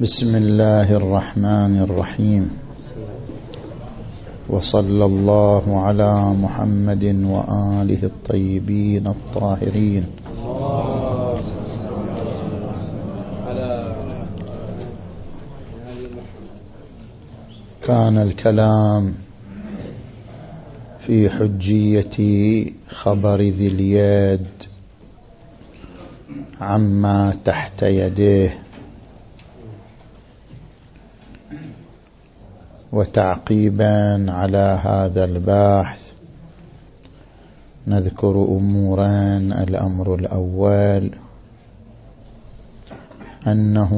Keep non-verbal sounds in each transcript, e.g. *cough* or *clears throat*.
بسم الله الرحمن الرحيم. وصلى الله على محمد وآله الطيبين الطاهرين. كان الكلام في حجية خبر ذي اليد عما تحت يديه. وتعقيبا على هذا البحث نذكر أموران. الأمر الأول أنه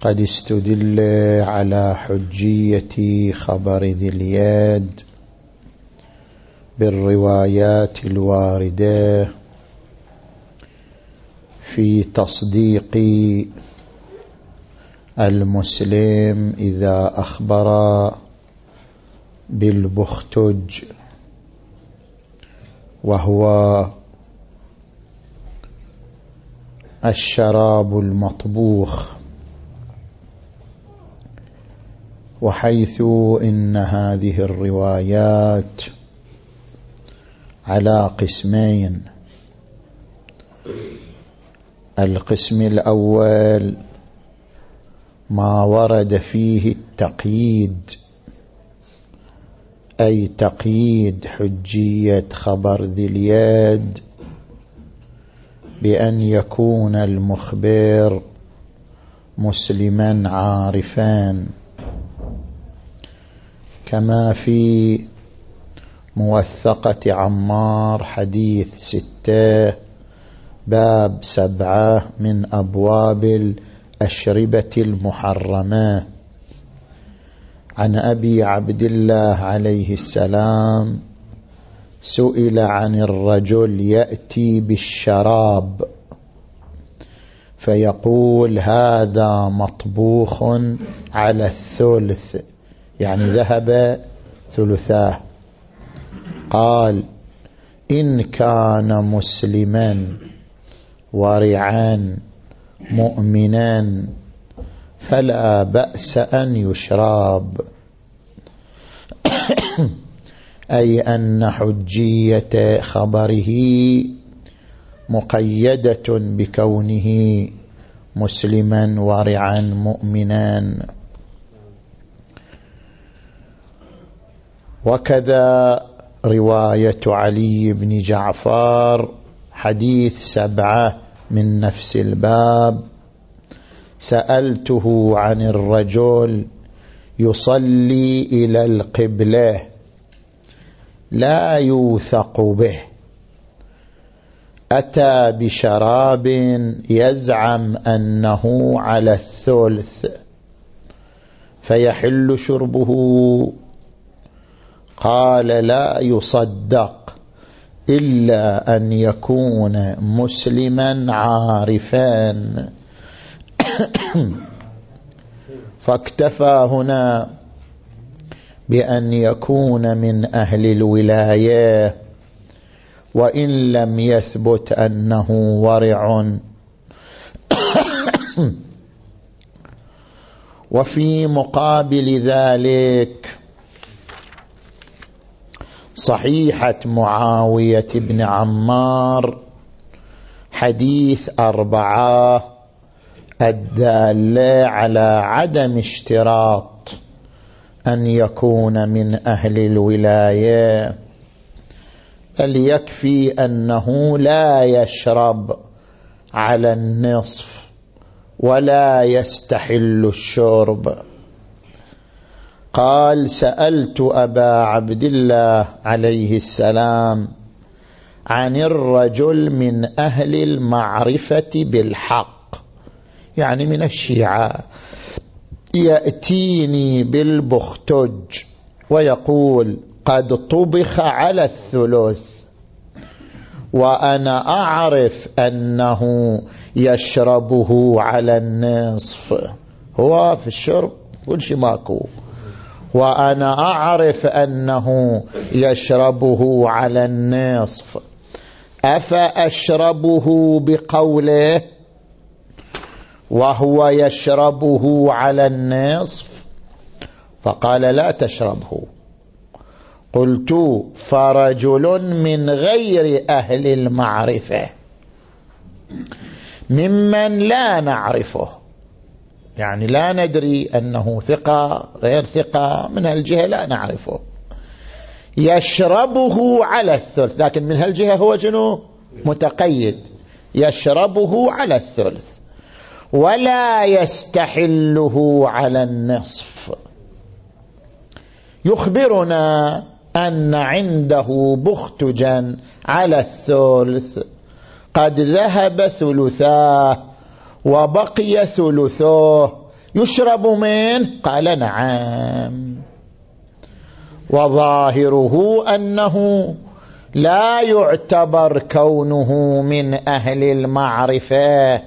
قد استدل على حجية خبر ذي اليد. بالروايات الواردة في تصديق المسلم إذا أخبر بالبختج وهو الشراب المطبوخ وحيث إن هذه الروايات على قسمين. القسم الأول ما ورد فيه التقييد أي تقييد حجية خبر ذي اليد بأن يكون المخبر مسلما عارفا. كما في موثقة عمار حديث ستة باب سبعة من أبواب الأشربة المحرمة. عن أبي عبد الله عليه السلام سئل عن الرجل يأتي بالشراب فيقول هذا مطبوخ على الثلث يعني ذهب ثلثاه. قال إن كان مسلما ورعا مؤمنا فلا بأس أن يشراب. *coughs* أي أن حجية خبره مقيدة بكونه مسلما ورعا مؤمنا. وكذا رواية علي بن جعفر حديث سبعة من نفس الباب. سألته عن الرجل يصلي إلى القبلة لا يوثق به. أتى بشراب يزعم أنه على الثلث فيحل شربه قال لا يصدق إلا أن يكون مسلما عارفا. *coughs* فاكتفى هنا بأن يكون من أهل الولاية وإن لم يثبت أنه ورع. *coughs* وفي مقابل ذلك صحيحة معاوية بن عمار حديث أربعة الدالة على عدم اشتراط أن يكون من أهل الولاية. بل يكفي أنه لا يشرب على النصف ولا يستحل الشرب. قال سألت أبا عبد الله عليه السلام عن الرجل من أهل المعرفة بالحق يعني من الشيعة يأتيني بالبختج ويقول قد طبخ على الثلث وأنا أعرف أنه يشربه على النصف هو في الشرب كل شيء ماكو وأنا أعرف أنه يشربه على النصف. أفأشربه بقوله وهو يشربه على النصف؟ فقال لا تشربه. قلت فرجل من غير أهل المعرفة ممن لا نعرفه. يعني لا ندري أنه ثقة غير ثقة من هالجهة لا نعرفه. يشربه على الثلث لكن من هالجهة هو شنو؟ متقيد. يشربه على الثلث. ولا يستحله على النصف. يخبرنا أن عنده بختجا على الثلث. قد ذهب ثلثاه وبقي ثلثاه يشرب منه قال نعم. وظاهره أنه لا يعتبر كونه من أهل المعرفة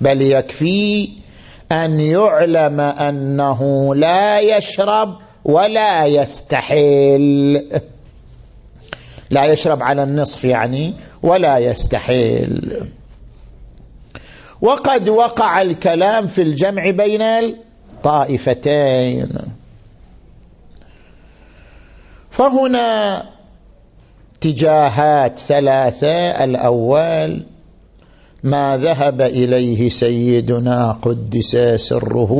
بل يكفي أن يعلم أنه لا يشرب ولا يستحيل لا يشرب على النصف يعني ولا يستحيل وقد وقع الكلام في الجمع بين الطائفتين. فهنا اتجاهات ثلاثة. الأول ما ذهب إليه سيدنا قدس سره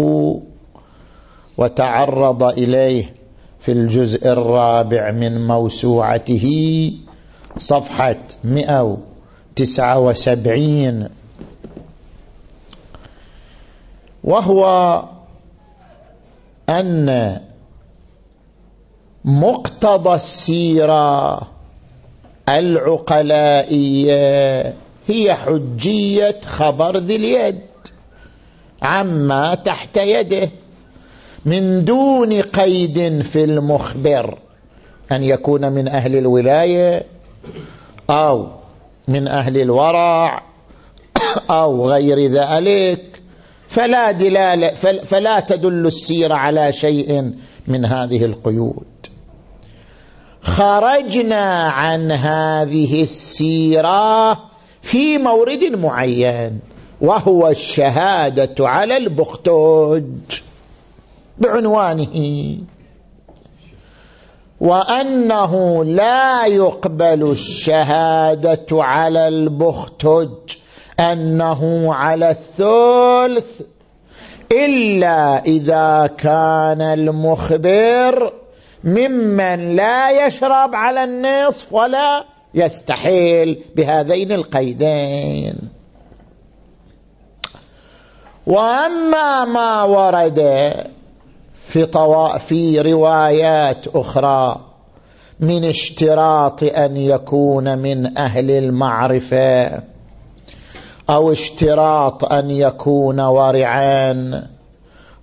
وتعرض إليه في الجزء الرابع من موسوعته صفحة 179 وهو أن مقتضى السيرة العقلائية هي حجية خبر ذي اليد عما تحت يده من دون قيد في المخبر أن يكون من أهل الولاية أو من أهل الورع أو غير ذلك فلا دلالة فلا تدل السيرة على شيء من هذه القيود. خرجنا عن هذه السيرة في مورد معين وهو الشهادة على البختوج بعنوانه. وأنه لا يقبل الشهادة على البختج أنه على الثلث إلا إذا كان المخبر ممن لا يشرب على النصف ولا يستحيل بهذين القيدين. وأما ما ورد في, طوا... في روايات أخرى من اشتراط أن يكون من أهل المعرفة أو اشتراط أن يكون ورعا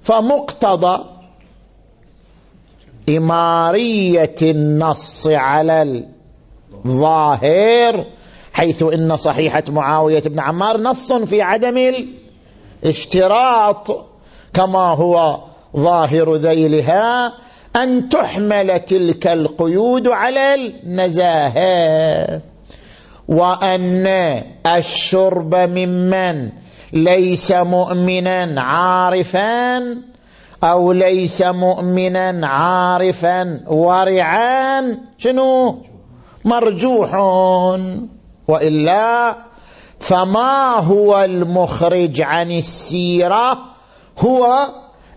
فمقتضى إمارية النص على الظاهر حيث إن صحيحة معاوية بن عمار نص في عدم الاشتراط كما هو ظاهر ذيلها أن تحمل تلك القيود على النزاهة. وأن الشرب ممن ليس مؤمنا عارفا أو ليس مؤمنا عارفا ورعا شنو؟ مرجوح وإلا فما هو المخرج عن السيرة؟ هو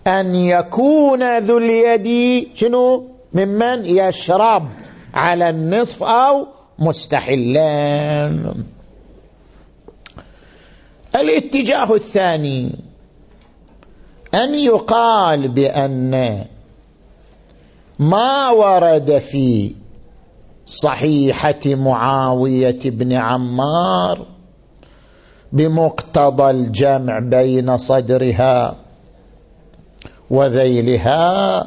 أن يكون ذو اليد شنو؟ ممن يشرب على النصف أو مستحلان. الاتجاه الثاني أن يقال بأن ما ورد في صحيحة معاوية بن عمار بمقتضى الجمع بين صدرها وذيلها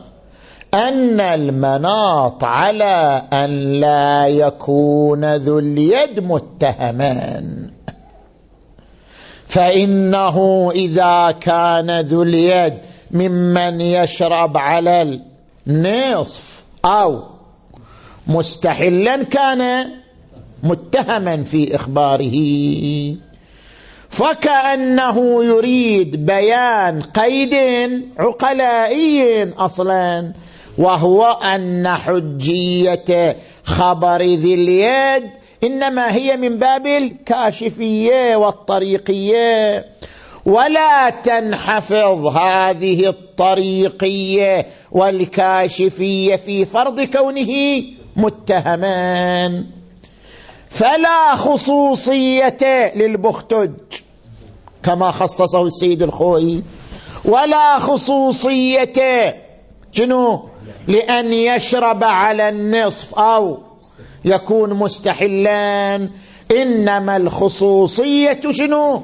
أن المناط على أن لا يكون ذو اليد متهمان فإنه إذا كان ذو اليد ممن يشرب على نصف أو مستحلا كان متهما في إخباره. فكأنه يريد بيان قيد عقلائي أصلا وهو أن حجية خبر ذي اليد إنما هي من باب الكاشفية والطريقية. ولا تنحفظ هذه الطريقية والكاشفية في فرض كونه متهمان فلا خصوصية للبختج كما خصصه السيد الخوي. ولا خصوصية جنو لأن يشرب على النصف أو يكون مستحلان إنما الخصوصية شنو؟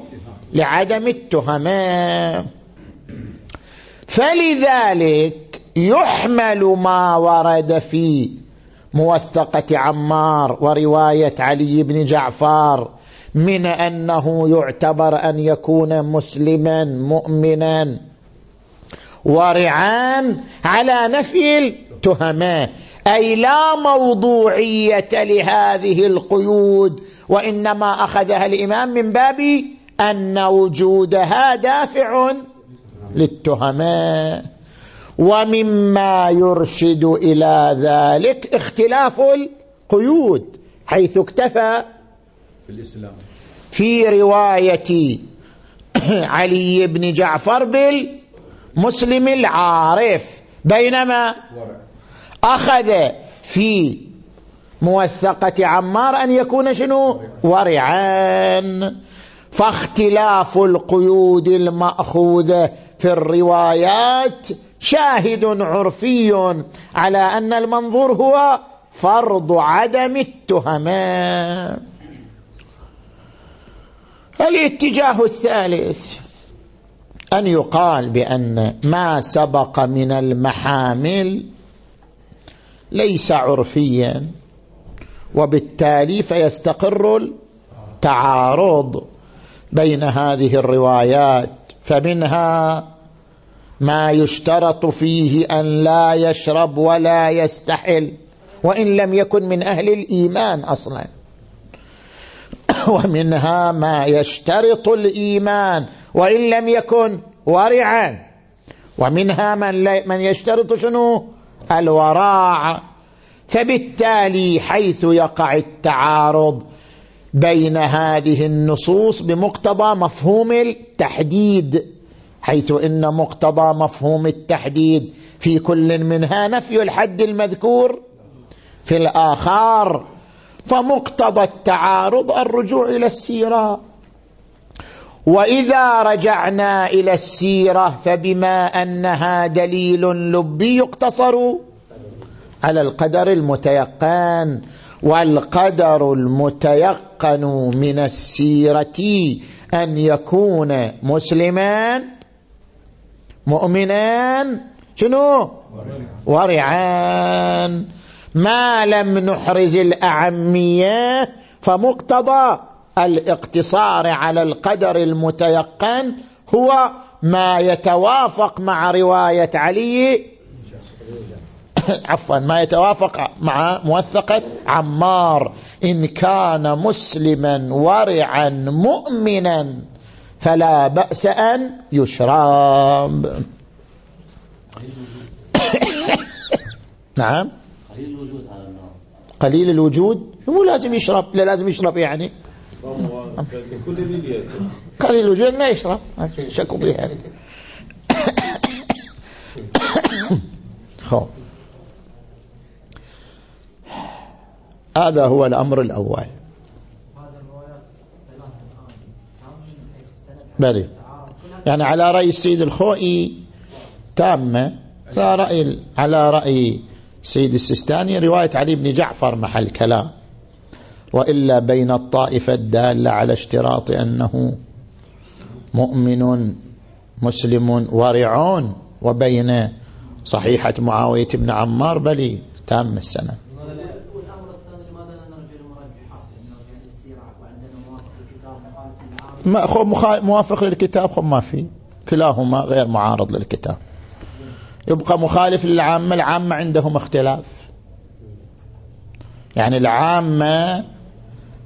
لعدم التهمة. فلذلك يحمل ما ورد في موثقة عمار ورواية علي بن جعفر من أنه يعتبر أن يكون مسلما مؤمنا. ورعان على نفي التهمة. أي لا موضوعية لهذه القيود وإنما أخذها الإمام من باب أن وجودها دافع للتهمة. ومما يرشد إلى ذلك اختلاف القيود حيث اكتفى في رواية *coughs* علي بن جعفر بالمسلم العارف بينما أخذ في موثقة عمار أن يكون شنو؟ ورعان فاختلاف القيود المأخوذة في الروايات شاهد عرفي على أن المنظور هو فرض عدم التهمات الاتجاه الثالث. أن يقال بأن ما سبق من المحامل ليس عرفيا وبالتالي فيستقر التعارض بين هذه الروايات فمنها ما يشترط فيه أن لا يشرب ولا يستحل وإن لم يكن من أهل الإيمان أصلا. *laughs* ومنها ما يشترط الإيمان وإن لم يكن ورعا. ومنها من, من يشترط شنو؟ الوراع. فبالتالي حيث يقع التعارض بين هذه النصوص بمقتضى مفهوم التحديد حيث إن مقتضى مفهوم التحديد في كل منها نفي الحد المذكور في الآخر فمقتضى التعارض الرجوع إلى السيرة. وإذا رجعنا إلى السيرة فبما أنها دليل لبي يقتصر على القدر المتيقن والقدر المتيقن من السيرة أن يكون مسلما مؤمنان شنو؟ ورعان. ما لم نحرز الأعمية فمقتضى الاقتصار على القدر المتيقن هو ما يتوافق مع رواية علي. *coughs* عفوا ما يتوافق مع موثقة عمار. إن كان مسلما ورعا مؤمنا فلا بأس أن يشرب. *coughs* نعم. قليل الوجود هذا النوع قليل الوجود؟ مو لازم يشرب لا لازم يشرب يعني. قليل الوجود ما يشرب شكوا بها هذا هو الأمر الأول. بلي. يعني على رأي السيد الخوئي تامة على رأي, على رأي السيد السستاني رواية علي بن جعفر محل كلام. وإلا بين الطائفة الدالة على اشتراط أنه مؤمن مسلم ورعون وبين صحيحة معاوية بن عمار بلي تام السنة ما موافق للكتاب خب ما في. كلاهما غير معارض للكتاب. يبقى مخالف للعامة العامة عندهم اختلاف. يعني العامة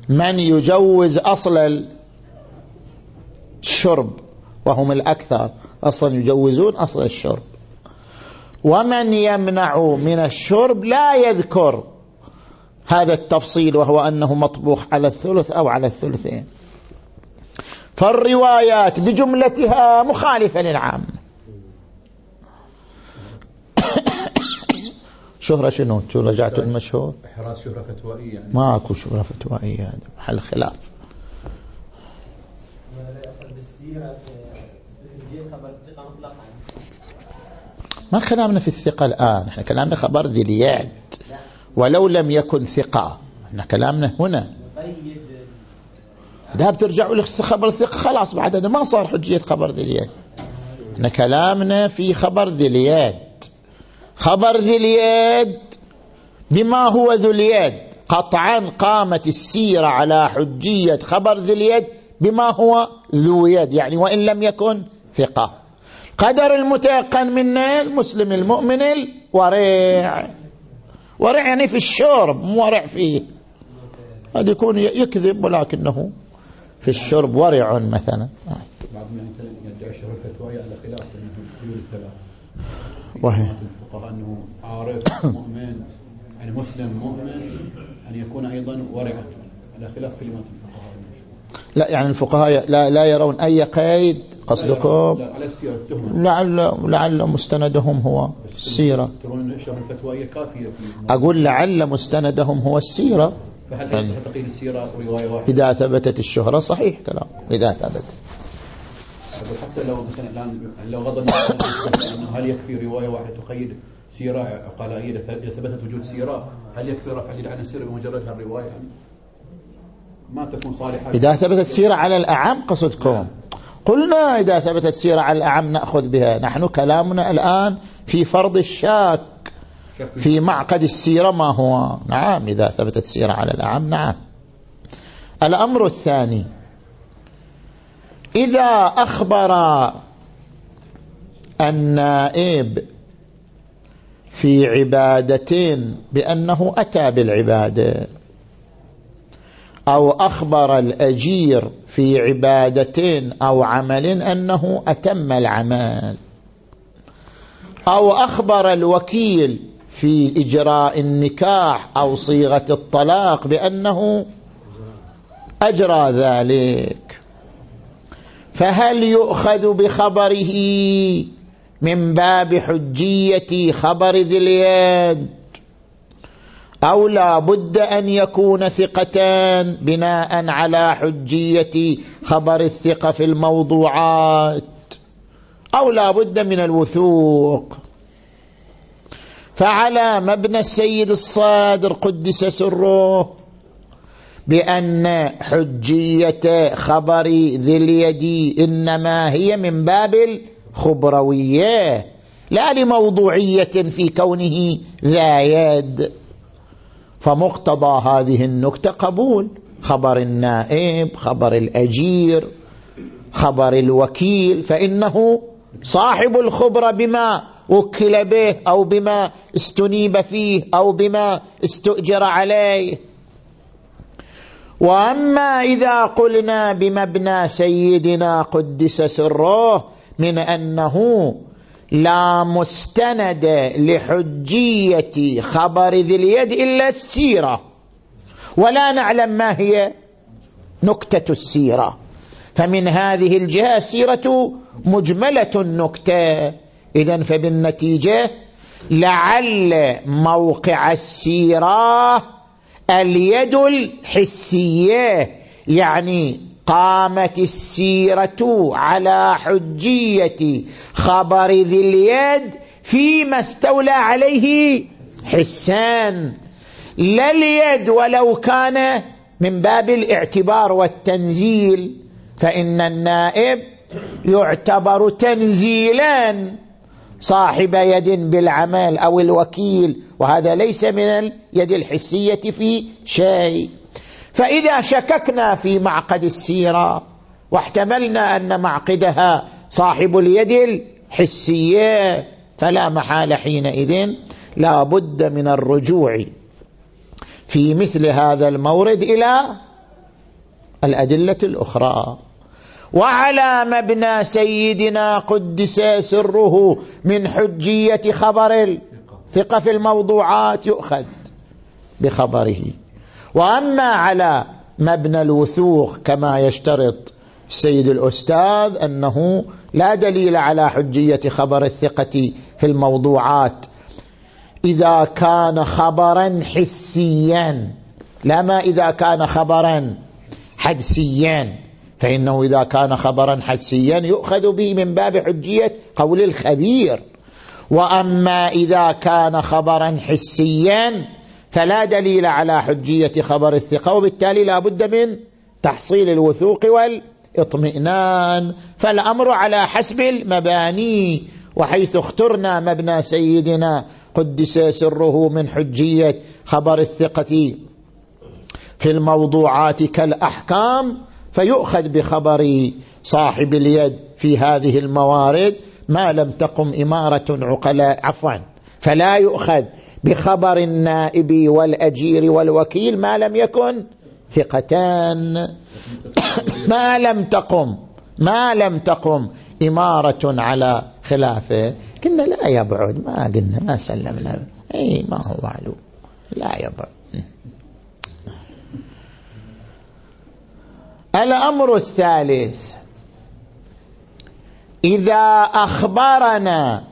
من يجوز أصل الشرب وهم الأكثر أصلا يجوزون أصل الشرب. ومن يمنع من الشرب لا يذكر هذا التفصيل وهو أنه مطبوخ على الثلث أو على الثلثين. فالروايات بجملتها مخالفة للعام شهرة شنو؟ شو رجعت المشهور؟ إحراز شهرة فتوائية يعني. ما أكو شهرة فتوائية هذا محل خلاف. ما كلامنا في الثقة الآن إحنا كلامنا خبر ذي اليد. ولو لم يكن ثقة إحنا كلامنا هنا. إذا بترجعوا لخبر الثقة خلاص بعد هذا ما صار حجية خبر ذي اليد. إحنا كلامنا في خبر ذي اليد. خبر ذي اليد بما هو ذو اليد. قطعا قامت السيرة على حجية خبر ذي اليد بما هو ذو يد يعني وإن لم يكن ثقة. قدر المتيقن منا المسلم المؤمن الورع ورع يعني في الشرب مو ورع فيه. قد يكون يكذب ولكنه في الشرب ورع مثلا. بعض من يدعي الشهر الفتوى على خلاف الثلاث الفقهاء أنه عارف مؤمن يعني مسلم مؤمن أن يكون أيضا ورعا. على خلاف كلمات الفقهاء لا يعني الفقهاء لا, لا يرون أي قيد قصدكم؟ لا على السيرة لعل, لعل مستندهم هو السيرة ترون الفتوى كافية أقول لعل مستندهم هو السيرة. فهل يصح تقييد السيرة رواية واحدة؟ إذا ثبتت الشهرة صحيح كلام. إذا ثبت حتى لو مثلا الآن لو غض هل يكفي رواية واحدة تقيد سيرة عقلائية إذا ثبتت وجود سيرة؟ هل يكفي رفع عن السيرة بمجرد يعني ما تكون صالحة. إذا ثبتت سيرة على الأعم قصدكم قلنا إذا ثبتت سيرة على الأعم نأخذ بها. نحن كلامنا الآن في فرض الشاك في معقد السيرة ما هو؟ نعم إذا ثبتت سيرة على الأعم نعم. الأمر الثاني إذا أخبر النائب في عبادتين بأنه أتى بالعبادة أو أخبر الأجير في عبادتين أو عمل أنه أتم العمل أو أخبر الوكيل في إجراء النكاح أو صيغة الطلاق بأنه أجرى ذلك. فهل يؤخذ بخبره من باب حجية خبر ذي اليد؟ أو لا بد أن يكون ثقتان بناء على حجية خبر الثقة في الموضوعات؟ أو لا بد من الوثوق؟ فعلى مبنى السيد الصادر قدس سره بأن حجية خبر ذي اليد إنما هي من باب الخبروية لا لموضوعية في كونه ذا يد. فمقتضى هذه النكتة قبول. خبر النائب خبر الأجير خبر الوكيل فإنه صاحب الخبرة بما وكل به أو بما استنيب فيه أو بما استؤجر عليه. وأما إذا قلنا بمبنى سيدنا قدس سره من أنه لا مستند لحجية خبر ذي اليد إلا السيرة. ولا نعلم ما هي نكتة السيرة. فمن هذه الجهة السيرة مجملة النكتة. إذا فبالنتيجة لعل موقع السيرة اليد الحسية يعني قامت السيرة على حجية خبر ذي اليد فيما استولى عليه حسان. لا اليد ولو كان من باب الاعتبار والتنزيل فإن النائب يعتبر تنزيلا. صاحب يد بالعمل أو الوكيل وهذا ليس من اليد الحسية في شيء. فإذا شككنا في معقد السيرة واحتملنا أن معقدها صاحب اليد الحسية فلا محال حينئذ لا بد من الرجوع في مثل هذا المورد إلى الأدلة الأخرى. وعلى مبنى سيدنا قدس سره من حجية خبر الثقة في الموضوعات يؤخذ بخبره. وأما على مبنى الوثوق كما يشترط السيد الأستاذ أنه لا دليل على حجية خبر الثقة في الموضوعات. إذا كان خبرا حسيا لا ما إذا كان خبرا حدسيا فإنه إذا كان خبرا حدسيا يؤخذ به من باب حجية قول الخبير. وأما إذا كان خبرا حسيا فلا دليل على حجية خبر الثقة وبالتالي لا بد من تحصيل الوثوق والإطمئنان. فالأمر على حسب المباني وحيث اخترنا مبنى سيدنا قدس سره من حجية خبر الثقة في الموضوعات كالأحكام. فيؤخذ بخبر صاحب اليد في هذه الموارد ما لم تقم إمارة عقلاء عفوا. فلا يؤخذ بخبر النائب والأجير والوكيل ما لم يكن ثقتان. *coughs* ما لم تقم ما لم تقم إمارة على خلافه قلنا لا يبعد ما قلنا ما سلمنا. أي ما هو معلوم. لا يبعد. الأمر الثالث. إذا أخبرنا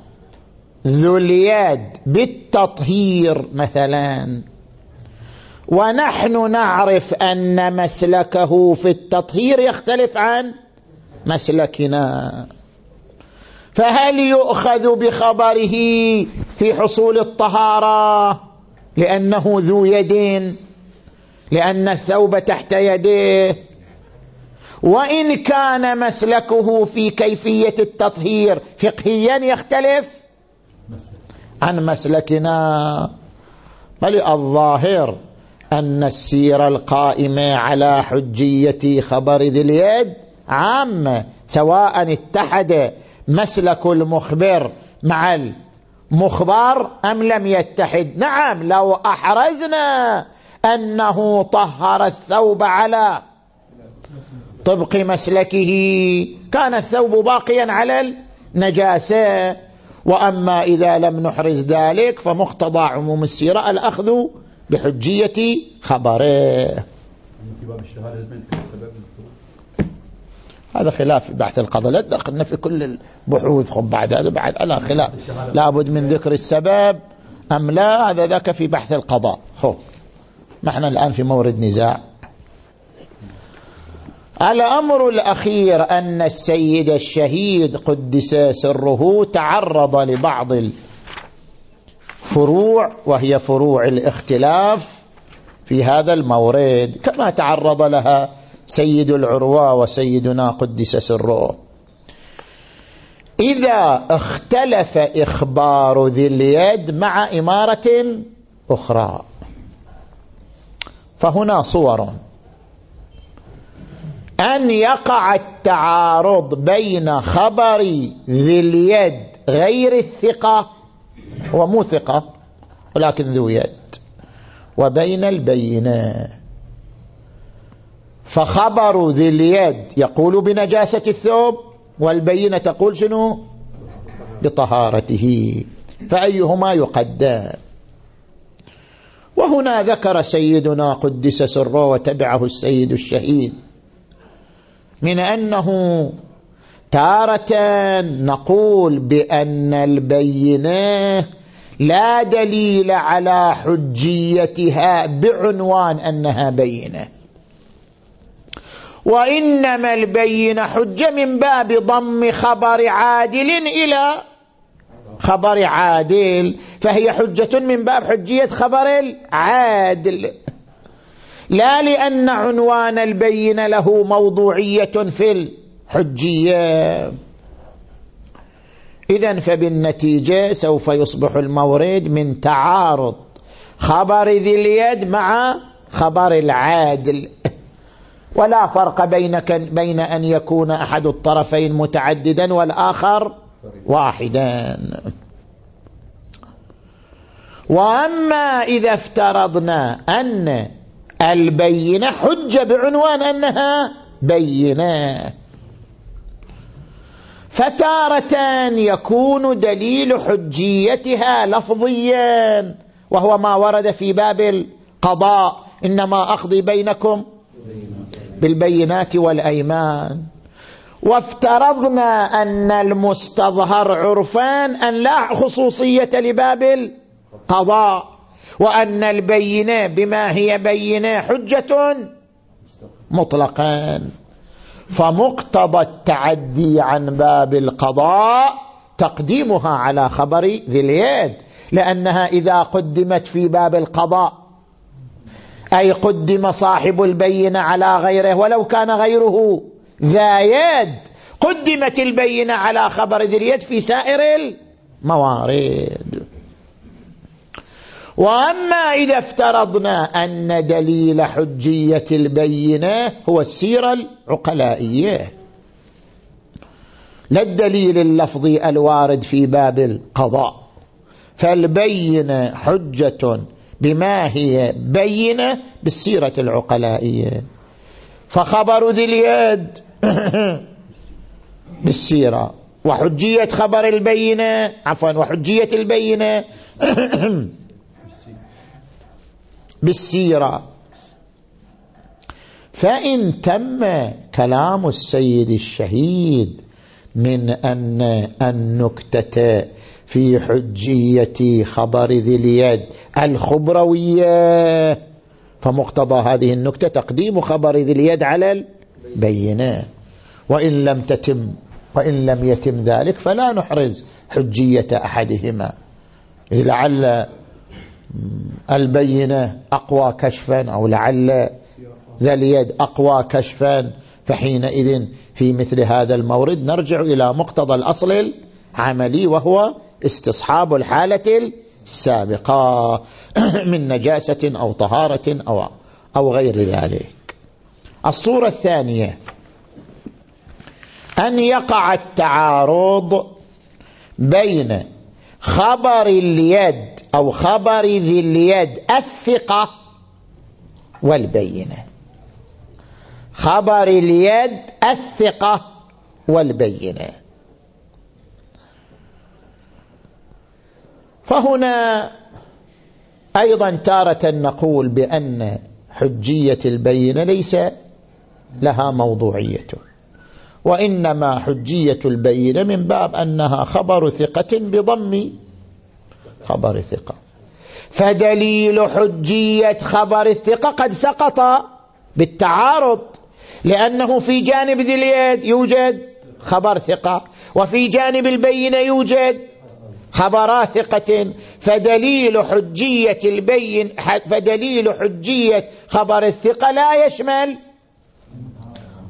ذو اليد بالتطهير مثلا ونحن نعرف أن مسلكه في التطهير يختلف عن مسلكنا. فهل يؤخذ بخبره في حصول الطهارة لأنه ذو يدين لأن الثوب تحت يديه؟ وإن كان مسلكه في كيفية التطهير فقهيا يختلف عن مسلكنا. بل الظاهر أن السيرة القائمة على حجية خبر ذي اليد عامة سواء اتحد مسلك المخبر مع المخبر أم لم يتحد. نعم لو أحرزنا أنه طهر الثوب على طبق مسلكه. كان الثوب باقيا على النجاسة. وأما إذا لم نحرز ذلك فمقتضى عموم السيرة الأخذ بحجية خبره. هذا خلاف بحث القضاء. لا دخلنا في كل البحوث. خب بعد هذا بعد على خلاف. لابد من ذكر السبب أم لا؟ هذا ذاك في بحث القضاء. خب ما إحنا الآن في مورد نزاع. الأمر الأخير أن السيد الشهيد قدس سره تعرض لبعض الفروع وهي فروع الاختلاف في هذا المورد كما تعرض لها سيد العروة وسيدنا قدس سره. إذا اختلف إخبار ذي اليد مع إمارة أخرى فهنا صور. أن يقع التعارض بين خبر ذي اليد غير الثقة هو مو ثقة ولكن ذو يد وبين البينة. فخبر ذي اليد يقول بنجاسة الثوب والبينة تقول شنو؟ بطهارته. فأيهما يقدم؟ وهنا ذكر سيدنا قدس سره وتبعه السيد الشهيد. من أنه تارة نقول بأن البينة لا دليل على حجيتها بعنوان أنها بينة. وإنما البينة حجة من باب ضم خبر عادل إلى خبر عادل فهي حجة من باب حجية خبر العادل. لا لأن عنوان البين له موضوعية في الحجية. إذا فبالنتيجة سوف يصبح المورد من تعارض خبر ذي اليد مع خبر العادل. *laughs* ولا فرق بينك بين أن يكون أحد الطرفين متعددا والآخر واحدا. وأما إذا افترضنا أن البينة حجة بعنوان أنها بينة. فتارة يكون دليل حجيتها لفظيا وهو ما ورد في باب القضاء. إنما أقضي بينكم بالبينات والأيمان. وافترضنا أن المستظهر عرفان أن لا خصوصية لباب القضاء. وأن البينة بما هي بينة حجة مطلقا. فمقتضى التعدي عن باب القضاء تقديمها على خبر ذي اليد لأنها إذا قدمت في باب القضاء أي قدم صاحب البينة على غيره ولو كان غيره ذا يد قدمت البينة على خبر ذي اليد في سائر الموارد. وأما إذا افترضنا أن دليل حجية البينة هو السيرة العقلائية. لا الدليل اللفظي الوارد في باب القضاء. فالبينة حجة بما هي بينة بالسيرة العقلائية. فخبر ذي اليد *coughs* بالسيرة. وحجية خبر البينة عفوا وحجية البينة. *coughs* بالسيرة. فإن تم كلام السيد الشهيد من أن النكتة في حجية خبر ذي اليد الخبروية فمقتضى هذه النكتة تقديم خبر ذي اليد على البينة. وإن لم تتم وإن لم يتم ذلك فلا نحرز حجية أحدهما. لعل البينة أقوى كشفا أو لعل ذا اليد أقوى كشفا فحينئذ في مثل هذا المورد نرجع إلى مقتضى الأصل العملي وهو استصحاب الحالة السابقة *clears throat* من نجاسة أو طهارة أو, أو غير ذلك. الصورة الثانية أن يقع التعارض بين خبر اليد أو خبر ذي اليد الثقة والبينة. خبر اليد الثقة والبينة. فهنا أيضا تارة نقول بأن حجية البينة ليس لها موضوعية وإنما حجية البينة من باب أنها خبر ثقة بضم خبر ثقة. فدليل حجية خبر الثقة قد سقط بالتعارض لأنه في جانب ذي اليد يوجد خبر ثقة وفي جانب البينة يوجد خبرا ثقة. فدليل حجية البين فدليل حجية خبر الثقة لا يشمل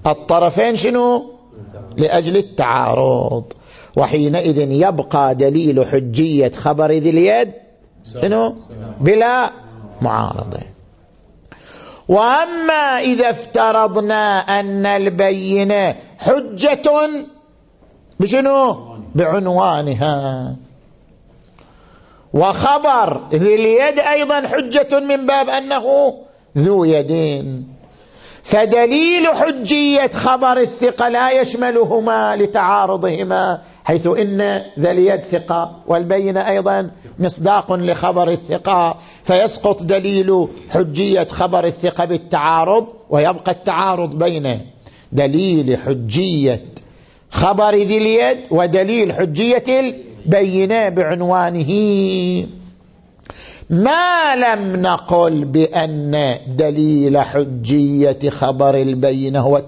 الطرفين شنو؟ لأجل التعارض. وحينئذ يبقى دليل حجية خبر ذي اليد شنو؟ بلا معارضة. وأما إذا افترضنا أن البينة حجة بشنو؟ بعنوانها. وخبر ذي اليد أيضا حجة من باب أنه ذو يدين. فدليل حجية خبر الثقة لا يشملهما لتعارضهما. حيث إن ذا اليد ثقة والبين أيضا مصداق لخبر الثقة فيسقط دليل حجية خبر الثقة بالتعارض ويبقى التعارض بين دليل حجية خبر ذي اليد ودليل حجية البينة بعنوانه. ما لم نقل بأن دليل حجية خبر البينة هو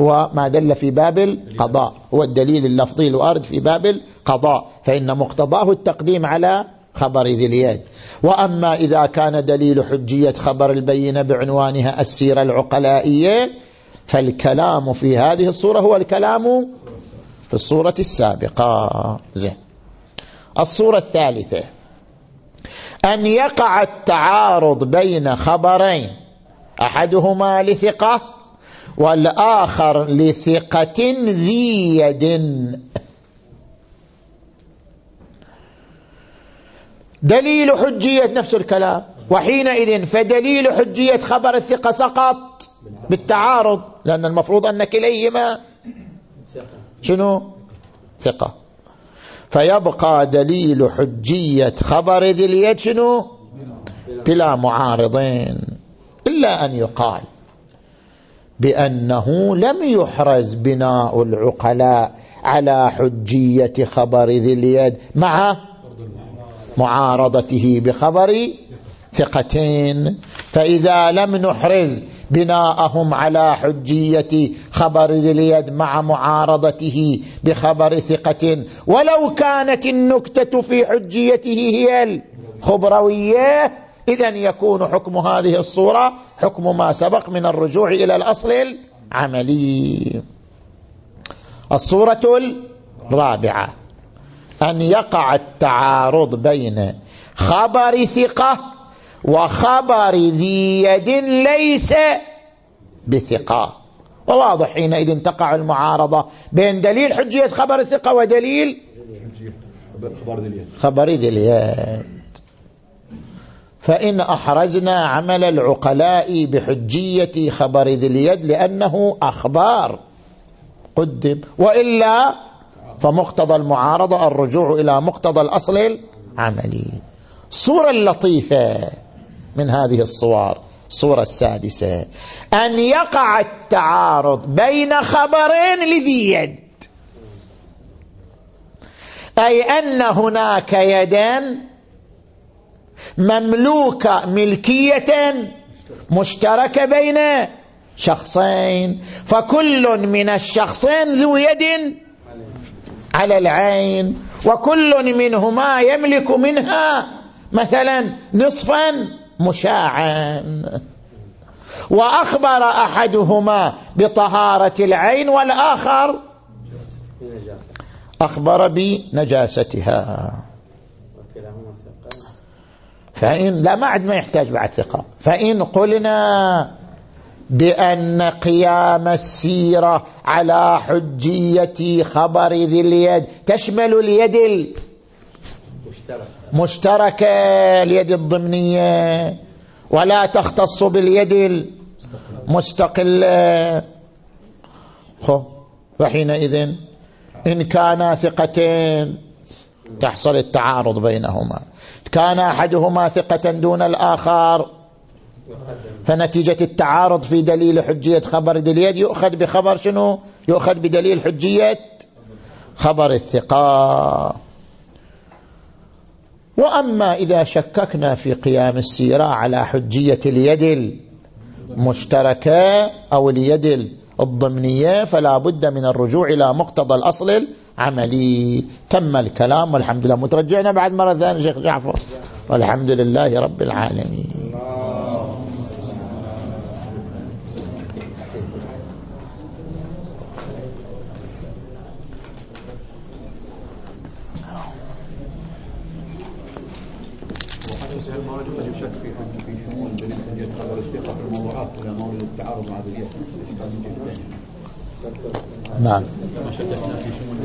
هو ما دل في باب القضاء هو الدليل اللفظي الوارد في باب القضاء فإن مقتضاه التقديم على خبر ذي اليد. وأما إذا كان دليل حجية خبر البينة بعنوانها السيرة العقلائية فالكلام في هذه الصورة هو الكلام في الصورة السابقة. زين. الصورة الثالثة. أن يقع التعارض بين خبرين. أحدهما لثقة والآخر لثقة ذي يد. دليل حجية نفس الكلام. وحينئذ فدليل حجية خبر الثقة سقط بالتعارض لأن المفروض أن كليهما شنو؟ ثقة. فيبقى دليل حجية خبر ذي اليد شنو؟ بلا معارضين إلا أن يقال. بأنه لم يحرز بناء العقلاء على حجية خبر ذي اليد مع معارضته بخبر ثقتين. فإذا لم نحرز بناءهم على حجية خبر ذي اليد مع معارضته بخبر ثقة ولو كانت النكتة في حجيته هي الخبروية إذا يكون حكم هذه الصورة حكم ما سبق من الرجوع إلى الأصل العملي. الصورة الرابعة. أن يقع التعارض بين خبر ثقة وخبر ذي يد ليس بثقة. وواضح حينئذ تقع المعارضة بين دليل حجية خبر الثقة ودليل خبر ذي اليد. فإن أحرزنا عمل العقلاء بحجية خبر ذي اليد لأنه أخبار قدم. وإلا فمقتضى المعارضة الرجوع إلى مقتضى الأصل العملي. صورة لطيفة من هذه الصور الصورة السادسة. أن يقع التعارض بين خبرين لذي يد. أي أن هناك يدان مملوكة ملكية مشتركة بين شخصين فكل من الشخصين ذو يد على العين وكل منهما يملك منها مثلا نصفا مشاعا. وأخبر أحدهما بطهارة العين والآخر أخبر بنجاستها. فإن لا ما عد ما يحتاج بعد ثقة. فإن قلنا بأن قيام السيرة على حجية خبر ذي اليد تشمل اليد المشتركة اليد الضمنية ولا تختص باليد المستقلة فحينئذ إن كانا ثقتين تحصل التعارض بينهما. كان أحدهما ثقة دون الآخر. فنتيجة التعارض في دليل حجية خبر دليل يؤخذ بخبر شنو؟ يؤخذ بدليل حجية خبر الثقة. وأما إذا شككنا في قيام السيرة على حجية اليد المشتركة أو اليد الضمنية فلا بد من الرجوع إلى مقتضى الأصل العملي تم الكلام والحمد لله. مترجعنا بعد مرة ثانية شيخ جعفر. والحمد لله رب العالمين. نعم ما في شمول